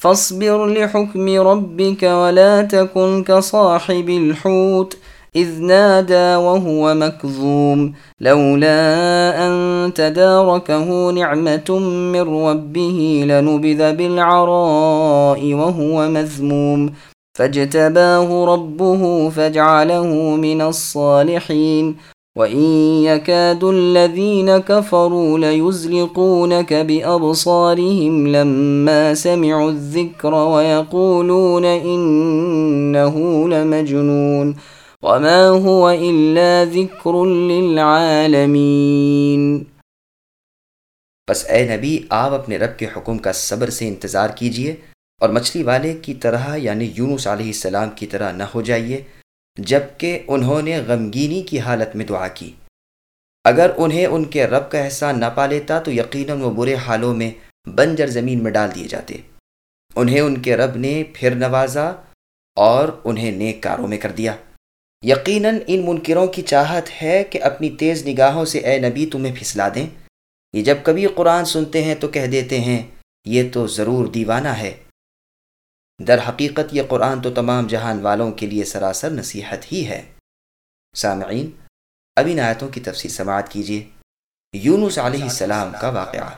فاصبر لحكم ربك ولا تكن كصاحب الحوت إذ نادى وهو مكظوم لولا أن تداركه نعمة من ربه لنبذ بالعراء وهو مذموم. فاجتباه ربه فاجعله من الصالحين. وَإِن يَكَادُ الَّذِينَ كَفَرُوا لَيُزْلِقُونَكَ بِأَبْصَارِهِمْ لَمَّا سَمِعُوا الذِّكْرَ وَيَقُولُونَ إِنَّهُ وَمَا هُوَ إِلَّا ذِكْرٌ لِلْعَالَمِينَ۔ بس اے نبی، آپ اپنے رب کے حکم کا صبر سے انتظار کیجیے اور مچھلی والے کی طرح یعنی یونس علیہ السلام کی طرح نہ ہو جائیے۔ جبکہ انہوں نے غمگینی کی حالت میں دعا کی۔ اگر انہیں ان کے رب کا احسان نہ پا لیتا تو یقیناً وہ برے حالوں میں بنجر زمین میں ڈال دیے جاتے۔ انہیں ان کے رب نے پھر نوازا اور انہیں نیک کاروں میں کر دیا۔ یقیناً ان منکروں کی چاہت ہے کہ اپنی تیز نگاہوں سے اے نبی تمہیں پھسلا دیں۔ یہ جب کبھی قرآن سنتے ہیں تو کہہ دیتے ہیں، یہ تو ضرور دیوانہ ہے۔ در حقیقت یہ قرآن تو تمام جہان والوں کے لیے سراسر نصیحت ہی ہے۔ سامعین، اب ان آیتوں کی تفصیل سماعت کیجیے یونس علیہ السلام کا واقعہ۔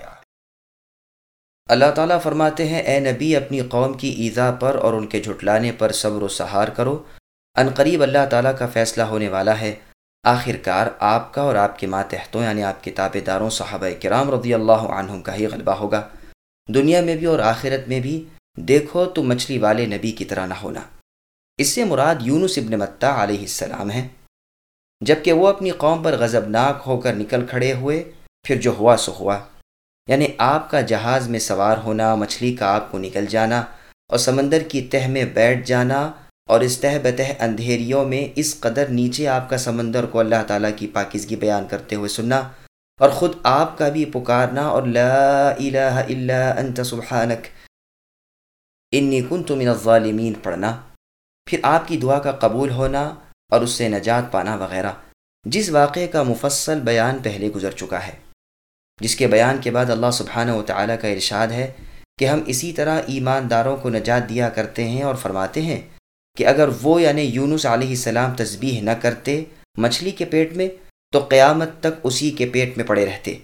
اللہ تعالیٰ فرماتے ہیں، اے نبی، اپنی قوم کی ایزا پر اور ان کے جھٹلانے پر صبر و سہار کرو۔ ان قریب اللہ تعالیٰ کا فیصلہ ہونے والا ہے۔ آخر کار آپ کا اور آپ کے ماتحتوں یعنی آپ کے تابے داروں، صحابہ کرام رضی اللہ عنہم کا ہی غلبہ ہوگا۔ دنیا میں بھی اور آخرت میں بھی دیکھو تو مچھلی والے نبی کی طرح نہ ہونا۔ اس سے مراد یونس ابن متا علیہ السلام ہیں۔ جبکہ وہ اپنی قوم پر غضبناک ہو کر نکل کھڑے ہوئے، پھر جو ہوا سو ہوا۔ یعنی آپ کا جہاز میں سوار ہونا، مچھلی کا آپ کو نکل جانا اور سمندر کی تہ میں بیٹھ جانا اور اس تہ بتہ اندھیریوں میں اس قدر نیچے آپ کا سمندر کو اللہ تعالیٰ کی پاکیزگی بیان کرتے ہوئے سننا اور خود آپ کا بھی پکارنا اور لا الہ الا انت سبحانک۔ انی کن تو من الظالمین پڑھنا۔ پھر آپ کی دعا کا قبول ہونا اور اس سے نجات پانا وغیرہ۔ جس واقعے کا مفصل بیان پہلے گزر چکا ہے۔ جس کے بیان کے بعد اللہ سبحانہ و تعالیٰ کا ارشاد ہے کہ ہم اسی طرح ایمانداروں کو نجات دیا کرتے ہیں اور فرماتے ہیں کہ اگر وہ یعنی یونس علیہ السلام تسبیح نہ کرتے مچھلی کے پیٹ میں تو قیامت تک اسی کے پیٹ میں پڑے رہتے۔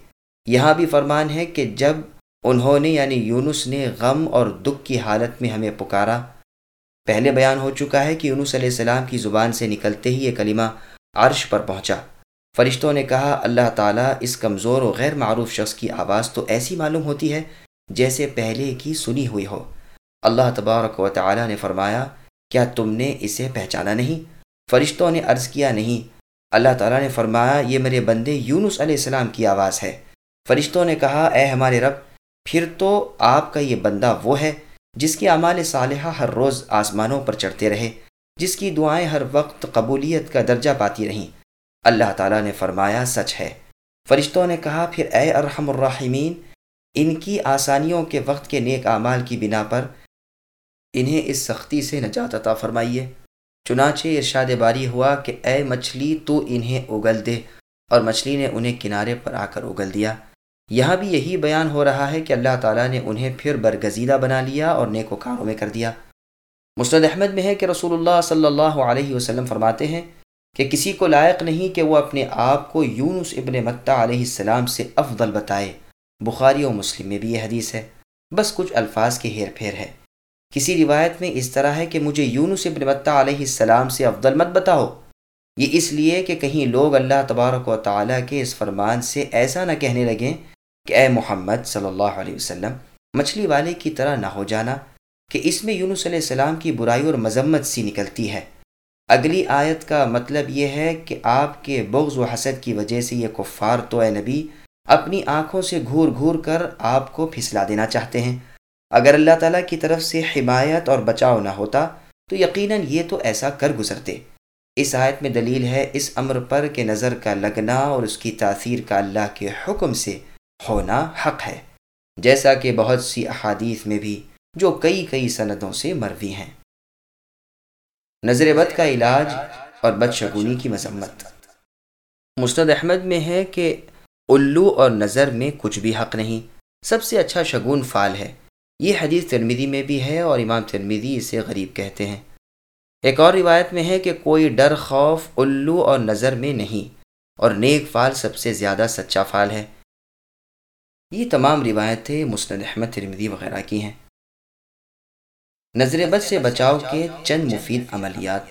یہاں بھی فرمان ہے کہ جب انہوں نے یعنی یونس نے غم اور دکھ کی حالت میں ہمیں پکارا۔ پہلے بیان ہو چکا ہے کہ یونس علیہ السلام کی زبان سے نکلتے ہی یہ کلمہ عرش پر پہنچا۔ فرشتوں نے کہا، اللہ تعالیٰ اس کمزور و غیر معروف شخص کی آواز تو ایسی معلوم ہوتی ہے جیسے پہلے کی سنی ہوئی ہو۔ اللہ تبارک و تعالیٰ نے فرمایا، کیا تم نے اسے پہچانا نہیں؟ فرشتوں نے عرض کیا، نہیں۔ اللہ تعالیٰ نے فرمایا، یہ میرے بندے یونس علیہ السلام کی آواز ہے۔ فرشتوں نے کہا، اے ہمارے رب پھر تو آپ کا یہ بندہ وہ ہے جس کی اعمال صالحہ ہر روز آسمانوں پر چڑھتے رہے، جس کی دعائیں ہر وقت قبولیت کا درجہ پاتی رہیں۔ اللہ تعالیٰ نے فرمایا، سچ ہے۔ فرشتوں نے کہا، پھر اے ارحم الرحمین ان کی آسانیوں کے وقت کے نیک اعمال کی بنا پر انہیں اس سختی سے نجات عطا فرمائیے۔ چنانچہ ارشاد باری ہوا کہ اے مچھلی، تو انہیں اگل دے، اور مچھلی نے انہیں کنارے پر آ کر اگل دیا۔ یہاں بھی یہی بیان ہو رہا ہے کہ اللہ تعالیٰ نے انہیں پھر برگزیدہ بنا لیا اور نیک و کاروں میں کر دیا۔ مسند احمد میں ہے کہ رسول اللہ صلی اللہ علیہ وسلم فرماتے ہیں کہ کسی کو لائق نہیں کہ وہ اپنے آپ کو یونس ابن متا علیہ السلام سے افضل بتائے۔ بخاری و مسلم میں بھی یہ حدیث ہے۔ بس کچھ الفاظ کے ہیر پھیر ہے۔ کسی روایت میں اس طرح ہے کہ مجھے یونس ابن متا علیہ السلام سے افضل مت بتاؤ۔ یہ اس لیے کہ کہیں لوگ اللہ تبارک و تعالیٰ کے اس فرمان سے ایسا نہ کہنے لگیں کہ اے محمد صلی اللہ علیہ وسلم، مچھلی والے کی طرح نہ ہو جانا کہ اس میں یونس علیہ السلام کی برائی اور مذمت سی نکلتی ہے۔ اگلی آیت کا مطلب یہ ہے کہ آپ کے بغض و حسد کی وجہ سے یہ کفار تو اے نبی، اپنی آنکھوں سے گھور گھور کر آپ کو پھسلا دینا چاہتے ہیں۔ اگر اللہ تعالیٰ کی طرف سے حمایت اور بچاؤ نہ ہوتا، تو یقیناً یہ تو ایسا کر گزرتے۔ اس آیت میں دلیل ہے اس امر پر کہ نظر کا لگنا اور اس کی تاثیر کا اللہ کے حکم سے ہونا حق ہے۔ جیسا کہ بہت سی احادیث میں بھی جو کئی کئی سندوں سے مروی ہیں۔ نظر بد کا علاج اور بد شگونی کی مذمت۔ مستد احمد میں ہے کہ الو اور نظر میں کچھ بھی حق نہیں۔ سب سے اچھا شگون فال ہے۔ یہ حدیث ترمیدی میں بھی ہے اور امام ترمیدی اسے غریب کہتے ہیں۔ ایک اور روایت میں ہے کہ کوئی ڈر، خوف، الو اور نظر میں نہیں۔ اور نیک فال سب سے زیادہ سچا فال ہے۔ یہ تمام روایتیں مسند احمد ترمیدی وغیرہ کی ہیں۔ نظر بد سے بچاؤ کے چند مفید عملیات۔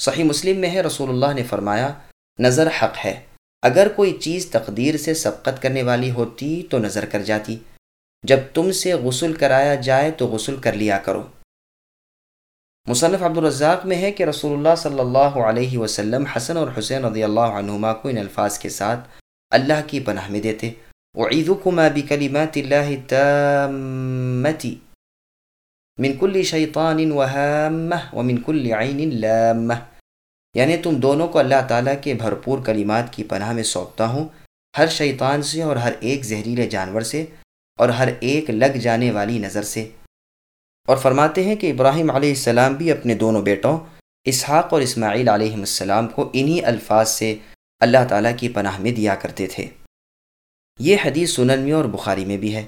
صحیح مسلم میں ہے رسول اللہ نے فرمایا، نظر حق ہے۔ اگر کوئی چیز تقدیر سے سبقت کرنے والی ہوتی تو نظر کر جاتی۔ جب تم سے غسل کرایا جائے تو غسل کر لیا کرو۔ مصنف عبد الرزاق میں ہے کہ رسول اللہ صلی اللہ علیہ وسلم حسن اور حسین رضی اللہ عنہما کو ان الفاظ کے ساتھ اللہ کی پناہ میں دیتے۔ اعیذکما بکلمات اللہ تامتی من کل شیطان وہامہ ومن کل عین لامہ یعنی تم دونوں کو اللہ تعالیٰ کے بھرپور کلمات کی پناہ میں سونپتا ہوں، ہر شیطان سے اور ہر ایک زہریلے جانور سے اور ہر ایک لگ جانے والی نظر سے۔ اور فرماتے ہیں کہ ابراہیم علیہ السلام بھی اپنے دونوں بیٹوں، اسحاق اور اسماعیل علیہ السلام کو انہی الفاظ سے اللہ تعالیٰ کی پناہ میں دیا کرتے تھے۔ یہ حدیث سنن میں اور بخاری میں بھی ہے۔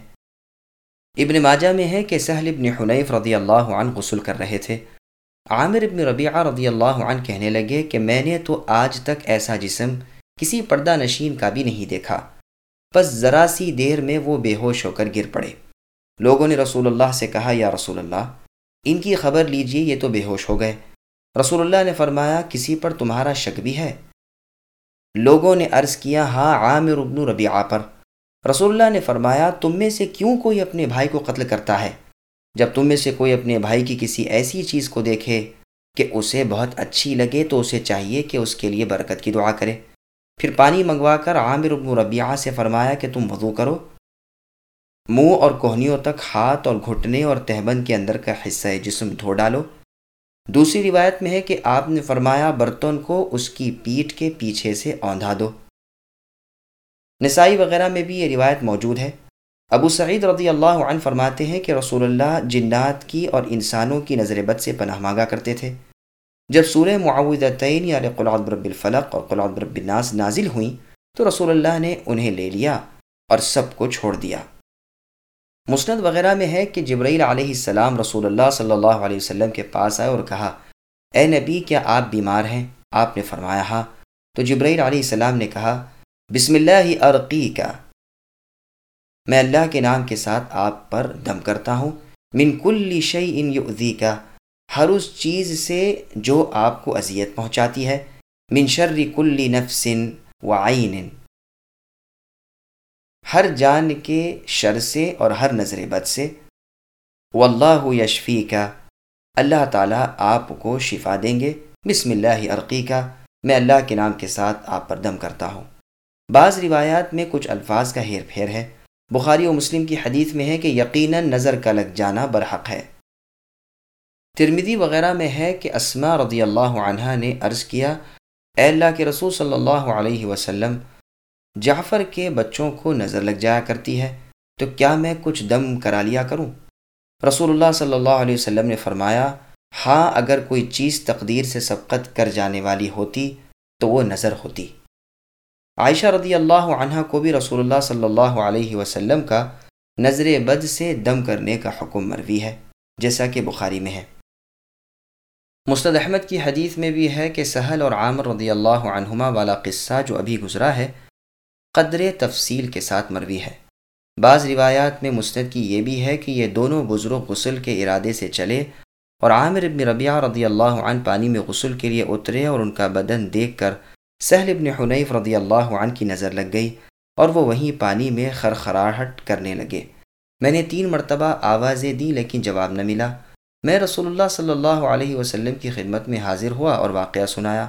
ابن ماجہ میں ہے کہ سہل ابن حنیف رضی اللہ عنہ غسل کر رہے تھے۔ عامر ابن ربیعہ رضی اللہ عنہ کہنے لگے کہ میں نے تو آج تک ایسا جسم کسی پردہ نشین کا بھی نہیں دیکھا۔ بس ذرا سی دیر میں وہ بے ہوش ہو کر گر پڑے۔ لوگوں نے رسول اللہ سے کہا، یا رسول اللہ، ان کی خبر لیجیے، یہ تو بے ہوش ہو گئے۔ رسول اللہ نے فرمایا، کسی پر تمہارا شک بھی ہے؟ لوگوں نے عرض کیا ہاں عامر ابن ربیعہ پر۔ رسول اللہ نے فرمایا، تم میں سے کیوں کوئی اپنے بھائی کو قتل کرتا ہے؟ جب تم میں سے کوئی اپنے بھائی کی کسی ایسی چیز کو دیکھے کہ اسے بہت اچھی لگے تو اسے چاہیے کہ اس کے لیے برکت کی دعا کرے۔ پھر پانی منگوا کر عامر ابن ربیعہ سے فرمایا کہ تم وضو کرو۔ منہ اور کوہنیوں تک ہاتھ اور گھٹنے اور تہبند کے اندر کا حصہ جسم دھو ڈالو۔ دوسری روایت میں ہے کہ آپ نے فرمایا، برتن کو اس کی پیٹھ کے پیچھے سے اوندھا دو۔ نسائی وغیرہ میں بھی یہ روایت موجود ہے۔ ابو سعید رضی اللہ عنہ فرماتے ہیں کہ رسول اللہ جنات کی اور انسانوں کی نظر بد سے پناہ مانگا کرتے تھے۔ جب سورہ معاوضتین یعنی قلعت برب الفلق اور قلعت برب الناس نازل ہوئیں، تو رسول اللہ نے انہیں لے لیا اور سب کو چھوڑ دیا۔ مسند وغیرہ میں ہے کہ جبرائیل علیہ السلام رسول اللہ صلی اللہ علیہ وسلم کے پاس آئے اور کہا، اے نبی، کیا آپ بیمار ہیں؟ آپ نے فرمایا ہاں۔ تو جبرائیل علیہ السلام نے کہا بسم اللہ ارقی کا میں اللہ کے نام کے ساتھ آپ پر دم کرتا ہوں۔ من کل شعی ان یؤذی کا ہر اس چیز سے جو آپ کو اذیت پہنچاتی ہے۔ من شر کل نفس و عین۔ ہر جان کے شر سے اور ہر نظر بد سے۔ واللہ یشفی کا اللہ تعالیٰ آپ کو شفا دیں گے۔ بسم اللہ عرقی کا میں اللہ کے نام کے ساتھ آپ پر دم کرتا ہوں۔ بعض روایات میں کچھ الفاظ کا ہیر پھیر ہے۔ بخاری و مسلم کی حدیث میں ہے کہ یقیناً نظر کا لگ جانا برحق ہے۔ ترمیدی وغیرہ میں ہے کہ اسما رضی اللہ عنہ نے عرض کیا، اے اللہ کے رسول صلی اللہ علیہ وسلم، جعفر کے بچوں کو نظر لگ جایا کرتی ہے، تو کیا میں کچھ دم کرا لیا کروں؟ رسول اللہ صلی اللہ علیہ وسلم نے فرمایا ہاں اگر کوئی چیز تقدیر سے سبقت کر جانے والی ہوتی تو وہ نظر ہوتی۔ عائشہ رضی اللہ عنہ کو بھی رسول اللہ صلی اللہ علیہ وسلم کا نظر بد سے دم کرنے کا حکم مروی ہے، جیسا کہ بخاری میں ہے۔ مستد احمد کی حدیث میں بھی ہے کہ سہل اور عامر رضی اللہ عنہما والا قصہ جو ابھی گزرا ہے، قدر تفصیل کے ساتھ مروی ہے۔ بعض روایات میں مستد کی یہ بھی ہے کہ یہ دونوں بزرگ غسل کے ارادے سے چلے اور عامر ابن ربیعہ رضی اللہ عنہ پانی میں غسل کے لیے اترے اور ان کا بدن دیکھ کر سہل ابن حنیف رضی اللہ عنہ کی نظر لگ گئی اور وہ وہیں پانی میں خرخراہٹ کرنے لگے۔ میں نے تین مرتبہ آوازیں دی لیکن جواب نہ ملا۔ میں رسول اللہ صلی اللہ علیہ وسلم کی خدمت میں حاضر ہوا اور واقعہ سنایا۔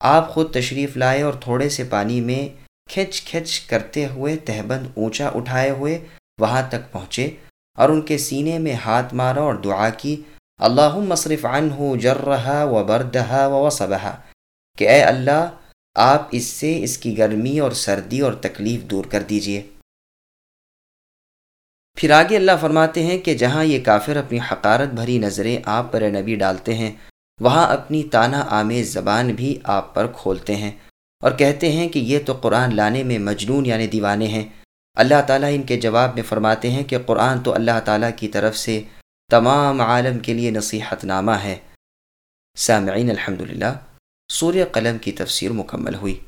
آپ خود تشریف لائے اور تھوڑے سے پانی میں کھچ کھچ کرتے ہوئے تہبند اونچا اٹھائے ہوئے وہاں تک پہنچے اور ان کے سینے میں ہاتھ مارا اور دعا کی۔ اللہ مصرف عنہ جرہا و بردہا و صبح کہ اے اللہ آپ اس سے اس کی گرمی اور سردی اور تکلیف دور کر دیجیے۔ پھر آگے اللہ فرماتے ہیں کہ جہاں یہ کافر اپنی حقارت بھری نظریں آپ پر نبی ڈالتے ہیں، وہاں اپنی تانہ آمیز زبان بھی آپ پر کھولتے ہیں۔ اور کہتے ہیں کہ یہ تو قرآن لانے میں مجنون یعنی دیوانے ہیں۔ اللہ تعالیٰ ان کے جواب میں فرماتے ہیں کہ قرآن تو اللہ تعالیٰ کی طرف سے تمام عالم کے لیے نصیحت نامہ ہے۔ سامعین الحمد للہ سوریہ قلم کی تفسیر مکمل ہوئی